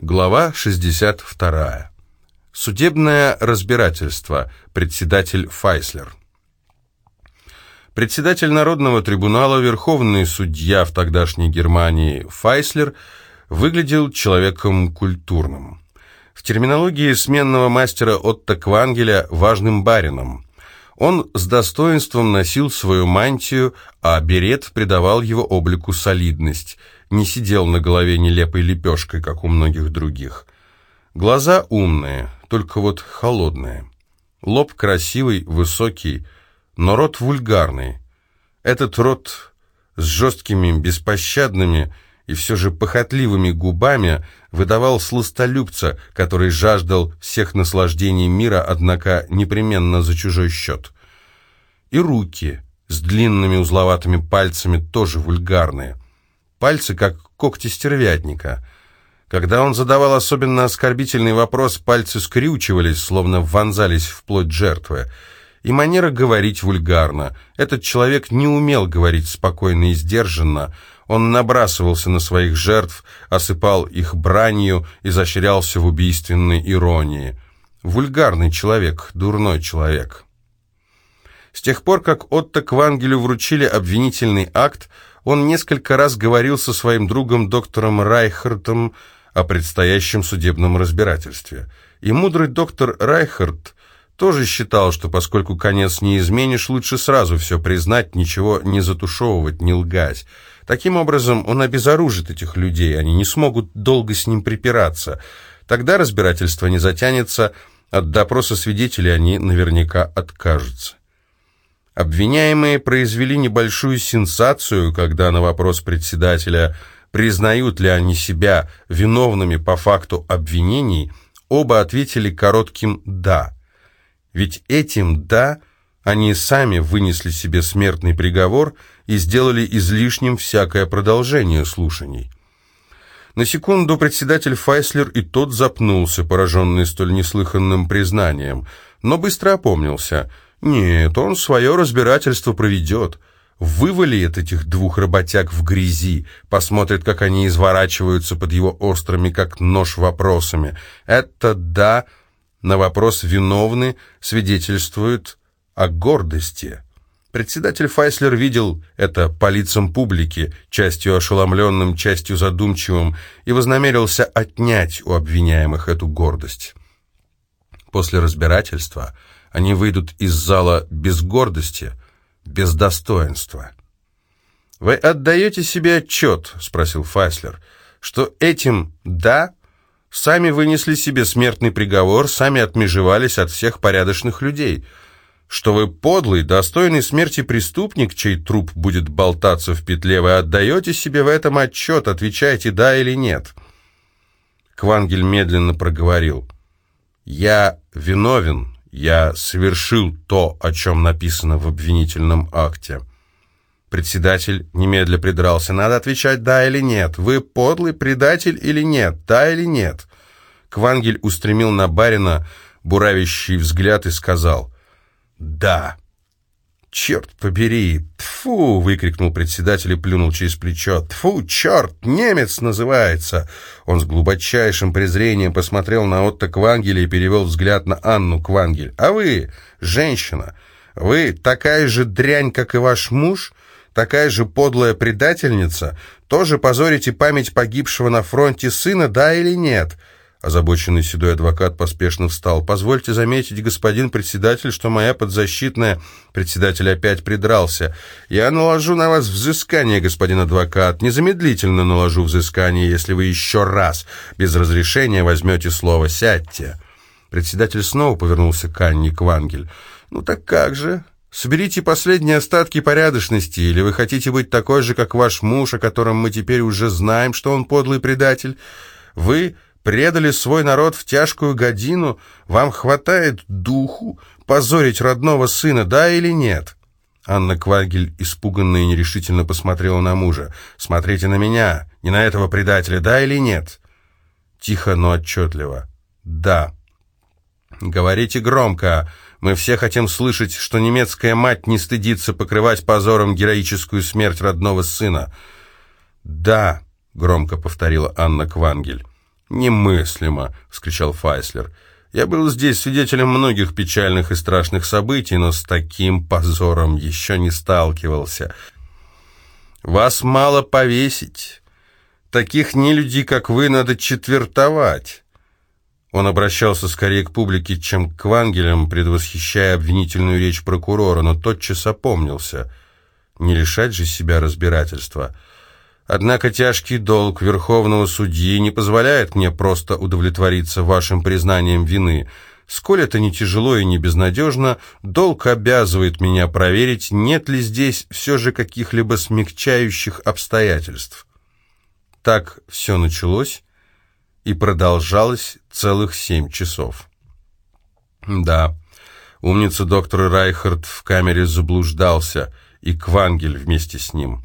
Глава 62. Судебное разбирательство. Председатель Файслер. Председатель Народного трибунала, верховный судья в тогдашней Германии Файслер, выглядел человеком культурным. В терминологии сменного мастера Отто Квангеля важным барином. Он с достоинством носил свою мантию, а берет придавал его облику солидность – не сидел на голове нелепой лепешкой, как у многих других. Глаза умные, только вот холодные. Лоб красивый, высокий, но рот вульгарный. Этот рот с жесткими, беспощадными и все же похотливыми губами выдавал сластолюбца, который жаждал всех наслаждений мира, однако непременно за чужой счет. И руки с длинными узловатыми пальцами тоже вульгарные – пальцы как когти стервятника. Когда он задавал особенно оскорбительный вопрос, пальцы скрючивались, словно вонзались в плоть жертвы. И манера говорить вульгарно. Этот человек не умел говорить спокойно и сдержанно. Он набрасывался на своих жертв, осыпал их бранью, изощрялся в убийственной иронии. Вульгарный человек, дурной человек. С тех пор, как Отто Квангелю вручили обвинительный акт, он несколько раз говорил со своим другом доктором Райхардом о предстоящем судебном разбирательстве. И мудрый доктор Райхард тоже считал, что поскольку конец не изменишь, лучше сразу все признать, ничего не затушевывать, не лгать. Таким образом, он обезоружит этих людей, они не смогут долго с ним припираться. Тогда разбирательство не затянется, от допроса свидетелей они наверняка откажутся. Обвиняемые произвели небольшую сенсацию, когда на вопрос председателя, признают ли они себя виновными по факту обвинений, оба ответили коротким «да». Ведь этим «да» они сами вынесли себе смертный приговор и сделали излишним всякое продолжение слушаний. На секунду председатель Файслер и тот запнулся, пораженный столь неслыханным признанием, но быстро опомнился – нет, он свое разбирательство проведет. Вывалит этих двух работяг в грязи, посмотрит, как они изворачиваются под его острыми, как нож, вопросами. Это «да» на вопрос «виновны» свидетельствует о гордости. Председатель Файслер видел это по лицам публики, частью ошеломленным, частью задумчивым, и вознамерился отнять у обвиняемых эту гордость. После разбирательства – они выйдут из зала без гордости, без достоинства. «Вы отдаете себе отчет?» — спросил Файслер. «Что этим «да» сами вынесли себе смертный приговор, сами отмежевались от всех порядочных людей. Что вы подлый, достойный смерти преступник, чей труп будет болтаться в петле, вы отдаете себе в этом отчет, отвечаете «да» или «нет». Квангель медленно проговорил. «Я виновен, я совершил то, о чем написано в обвинительном акте. Председатель немедля придрался. Надо отвечать «да» или «нет». Вы подлый предатель или нет? Да или нет? Квангель устремил на барина буравящий взгляд и сказал «да». «Черт побери! Тфу!» — выкрикнул председатель и плюнул через плечо. «Тфу, черт! Немец называется!» Он с глубочайшим презрением посмотрел на Отто Квангеля и перевел взгляд на Анну Квангель. «А вы, женщина, вы такая же дрянь, как и ваш муж? Такая же подлая предательница? Тоже позорите память погибшего на фронте сына, да или нет?» Озабоченный седой адвокат поспешно встал. «Позвольте заметить, господин председатель, что моя подзащитная...» Председатель опять придрался. «Я наложу на вас взыскание, господин адвокат. Незамедлительно наложу взыскание, если вы еще раз без разрешения возьмете слово. Сядьте». Председатель снова повернулся к Анне Квангель. «Ну так как же? Соберите последние остатки порядочности, или вы хотите быть такой же, как ваш муж, о котором мы теперь уже знаем, что он подлый предатель? Вы...» предали свой народ в тяжкую годину, вам хватает духу позорить родного сына, да или нет?» Анна Квагель испуганно и нерешительно посмотрела на мужа. «Смотрите на меня, не на этого предателя, да или нет?» Тихо, но отчетливо. «Да». «Говорите громко. Мы все хотим слышать, что немецкая мать не стыдится покрывать позором героическую смерть родного сына». «Да», — громко повторила Анна Квангель. «Немыслимо!» — вскричал Файслер. «Я был здесь свидетелем многих печальных и страшных событий, но с таким позором еще не сталкивался. Вас мало повесить. Таких нелюдей, как вы, надо четвертовать». Он обращался скорее к публике, чем к Вангелям, предвосхищая обвинительную речь прокурора, но тотчас опомнился. Не лишать же себя разбирательства. Однако тяжкий долг верховного судьи не позволяет мне просто удовлетвориться вашим признанием вины. Сколь это не тяжело и не безнадежно, долг обязывает меня проверить, нет ли здесь все же каких-либо смягчающих обстоятельств. Так все началось и продолжалось целых семь часов. Да, умница доктор Райхард в камере заблуждался, и Квангель вместе с ним.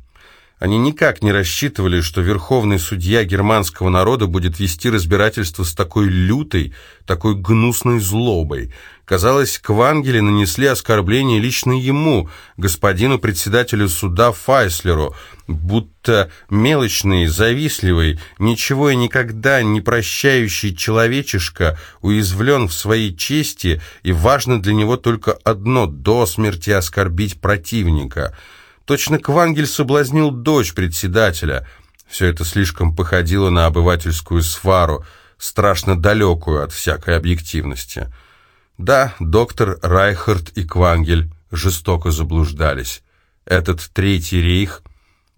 Они никак не рассчитывали, что верховный судья германского народа будет вести разбирательство с такой лютой, такой гнусной злобой. Казалось, Квангели нанесли оскорбление лично ему, господину председателю суда Файслеру, будто мелочный, завистливый, ничего и никогда не прощающий человечишка уязвлен в своей чести, и важно для него только одно — до смерти оскорбить противника — Точно Квангель соблазнил дочь председателя. Все это слишком походило на обывательскую свару, страшно далекую от всякой объективности. Да, доктор Райхард и Квангель жестоко заблуждались. Этот Третий рейх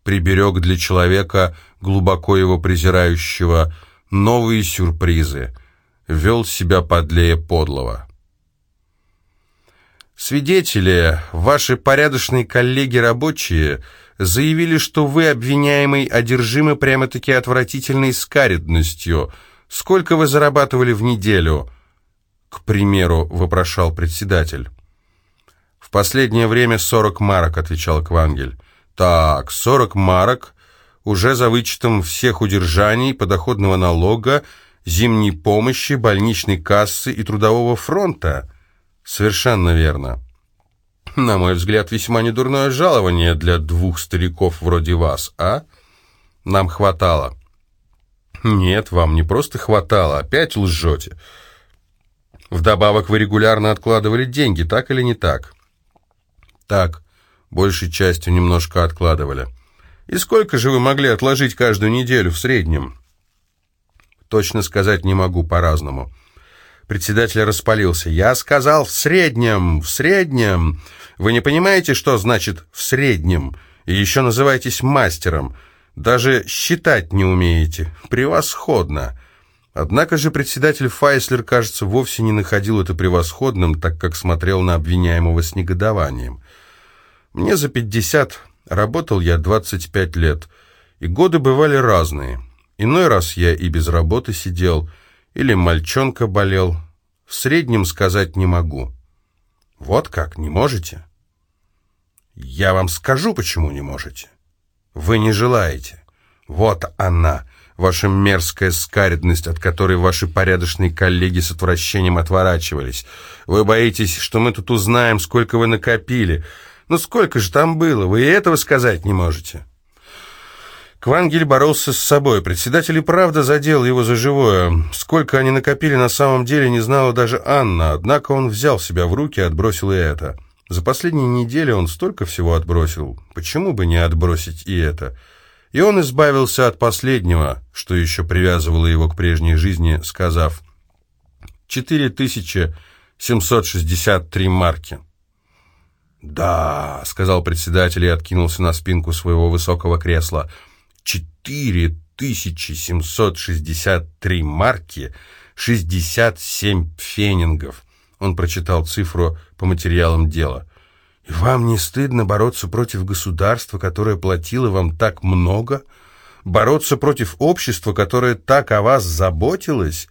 приберег для человека, глубоко его презирающего, новые сюрпризы, вел себя подлее подлого. Свидетели, ваши порядочные коллеги-рабочие, заявили, что вы, обвиняемый, одержимы прямо-таки отвратительной скаридностью. Сколько вы зарабатывали в неделю? К примеру, вопрошал председатель. В последнее время сорок марок, отвечал Квангель. Так, сорок марок, уже за вычетом всех удержаний, подоходного налога, зимней помощи, больничной кассы и трудового фронта. «Совершенно верно. На мой взгляд, весьма недурное жалование для двух стариков вроде вас, а? Нам хватало». «Нет, вам не просто хватало, опять лжете. Вдобавок вы регулярно откладывали деньги, так или не так?» «Так, большей частью немножко откладывали». «И сколько же вы могли отложить каждую неделю в среднем?» «Точно сказать не могу по-разному». Председатель распалился. «Я сказал в среднем, в среднем. Вы не понимаете, что значит «в среднем»? И еще называетесь мастером. Даже считать не умеете. Превосходно!» Однако же председатель Файслер, кажется, вовсе не находил это превосходным, так как смотрел на обвиняемого с негодованием. «Мне за пятьдесят, работал я двадцать пять лет, и годы бывали разные. Иной раз я и без работы сидел, — или мальчонка болел. В среднем сказать не могу. Вот как, не можете? Я вам скажу, почему не можете. Вы не желаете. Вот она, ваша мерзкая скаридность, от которой ваши порядочные коллеги с отвращением отворачивались. Вы боитесь, что мы тут узнаем, сколько вы накопили. Ну сколько же там было, вы и этого сказать не можете. Квангель боролся с собой. Председатель и правда задел его за живое. Сколько они накопили на самом деле, не знала даже Анна. Однако он взял себя в руки и отбросил и это. За последние недели он столько всего отбросил. Почему бы не отбросить и это? И он избавился от последнего, что еще привязывало его к прежней жизни, сказав «4763 марки». «Да», — сказал председатель и откинулся на спинку своего высокого кресла, — 4763 марки, 67 фенингов. Он прочитал цифру по материалам дела. «И вам не стыдно бороться против государства, которое платило вам так много? Бороться против общества, которое так о вас заботилось?»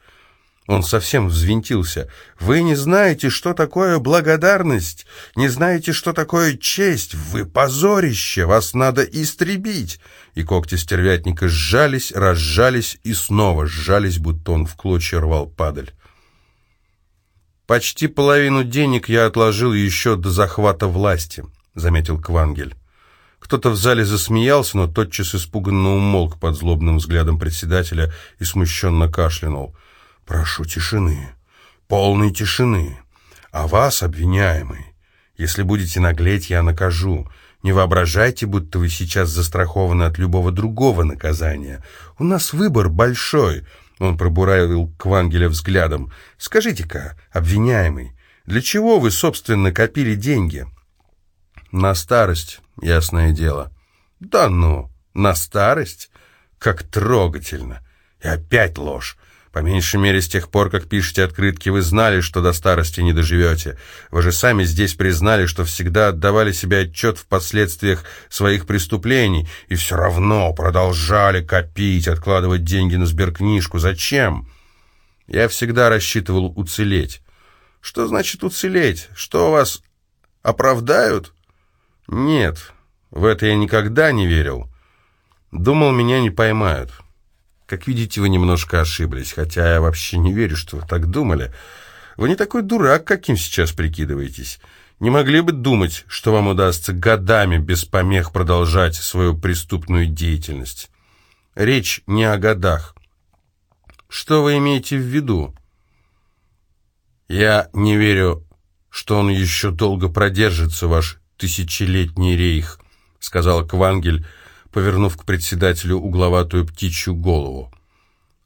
Он совсем взвинтился. «Вы не знаете, что такое благодарность, не знаете, что такое честь. Вы позорище, вас надо истребить!» И когти стервятника сжались, разжались и снова сжались, будто он в клочья рвал падаль. «Почти половину денег я отложил еще до захвата власти», — заметил Квангель. Кто-то в зале засмеялся, но тотчас испуганно умолк под злобным взглядом председателя и смущенно кашлянул. «Прошу тишины, полной тишины. А вас, обвиняемый, если будете наглеть, я накажу. Не воображайте, будто вы сейчас застрахованы от любого другого наказания. У нас выбор большой». Он пробуравил Квангеля взглядом. «Скажите-ка, обвиняемый, для чего вы, собственно, копили деньги?» «На старость, ясное дело». «Да ну, на старость? Как трогательно! И опять ложь. По меньшей мере, с тех пор, как пишете открытки, вы знали, что до старости не доживете. Вы же сами здесь признали, что всегда отдавали себе отчет в последствиях своих преступлений, и все равно продолжали копить, откладывать деньги на сберкнижку. Зачем? Я всегда рассчитывал уцелеть. Что значит уцелеть? Что вас оправдают? Нет, в это я никогда не верил. Думал, меня не поймают. Как видите, вы немножко ошиблись, хотя я вообще не верю, что вы так думали. Вы не такой дурак, каким сейчас прикидываетесь. Не могли бы думать, что вам удастся годами без помех продолжать свою преступную деятельность. Речь не о годах. Что вы имеете в виду? Я не верю, что он еще долго продержится, ваш тысячелетний рейх, сказал Квангель, повернув к председателю угловатую птичью голову.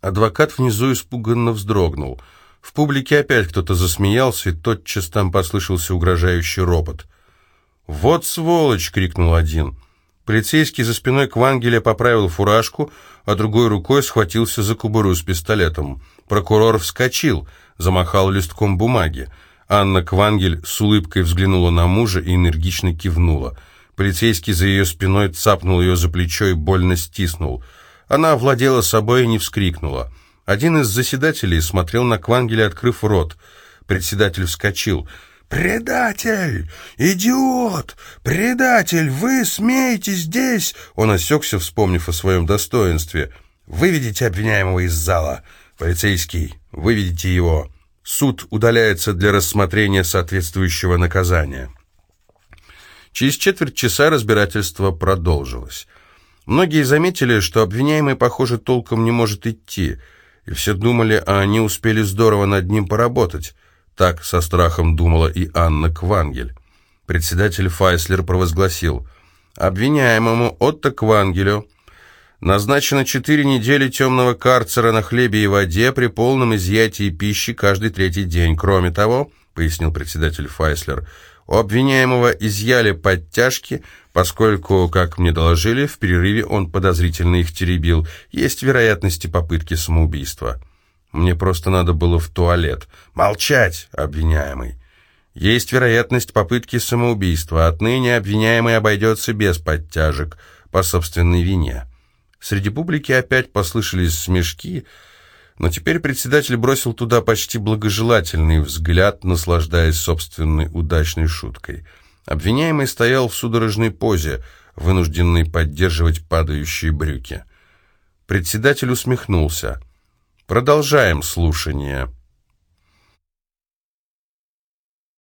Адвокат внизу испуганно вздрогнул. В публике опять кто-то засмеялся, и тотчас там послышался угрожающий ропот. «Вот сволочь!» — крикнул один. Полицейский за спиной Квангеля поправил фуражку, а другой рукой схватился за кубуру с пистолетом. Прокурор вскочил, замахал листком бумаги. Анна Квангель с улыбкой взглянула на мужа и энергично кивнула — Полицейский за ее спиной цапнул ее за плечо и больно стиснул. Она овладела собой и не вскрикнула. Один из заседателей смотрел на Квангеля, открыв рот. Председатель вскочил. «Предатель! Идиот! Предатель! Вы смеете здесь!» Он осекся, вспомнив о своем достоинстве. «Выведите обвиняемого из зала! Полицейский, выведите его! Суд удаляется для рассмотрения соответствующего наказания!» Через четверть часа разбирательство продолжилось. Многие заметили, что обвиняемый, похоже, толком не может идти, и все думали, а они успели здорово над ним поработать. Так со страхом думала и Анна Квангель. Председатель Файслер провозгласил, обвиняемому Отто Квангелю назначено четыре недели темного карцера на хлебе и воде при полном изъятии пищи каждый третий день. Кроме того, пояснил председатель Файслер, у обвиняемого изъяли подтяжки, поскольку, как мне доложили, в перерыве он подозрительно их теребил. Есть вероятности попытки самоубийства. Мне просто надо было в туалет. Молчать, обвиняемый. Есть вероятность попытки самоубийства. Отныне обвиняемый обойдется без подтяжек по собственной вине. Среди публики опять послышались смешки, но теперь председатель бросил туда почти благожелательный взгляд, наслаждаясь собственной удачной шуткой. Обвиняемый стоял в судорожной позе, вынужденный поддерживать падающие брюки. Председатель усмехнулся. «Продолжаем слушание».